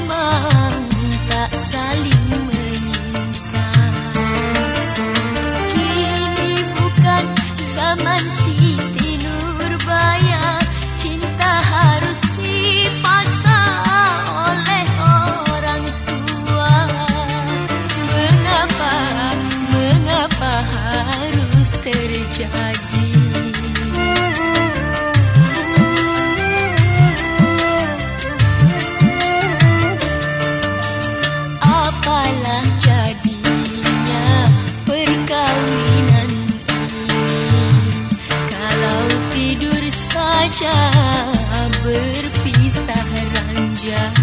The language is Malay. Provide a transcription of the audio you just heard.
lemah saja berpisah ranjang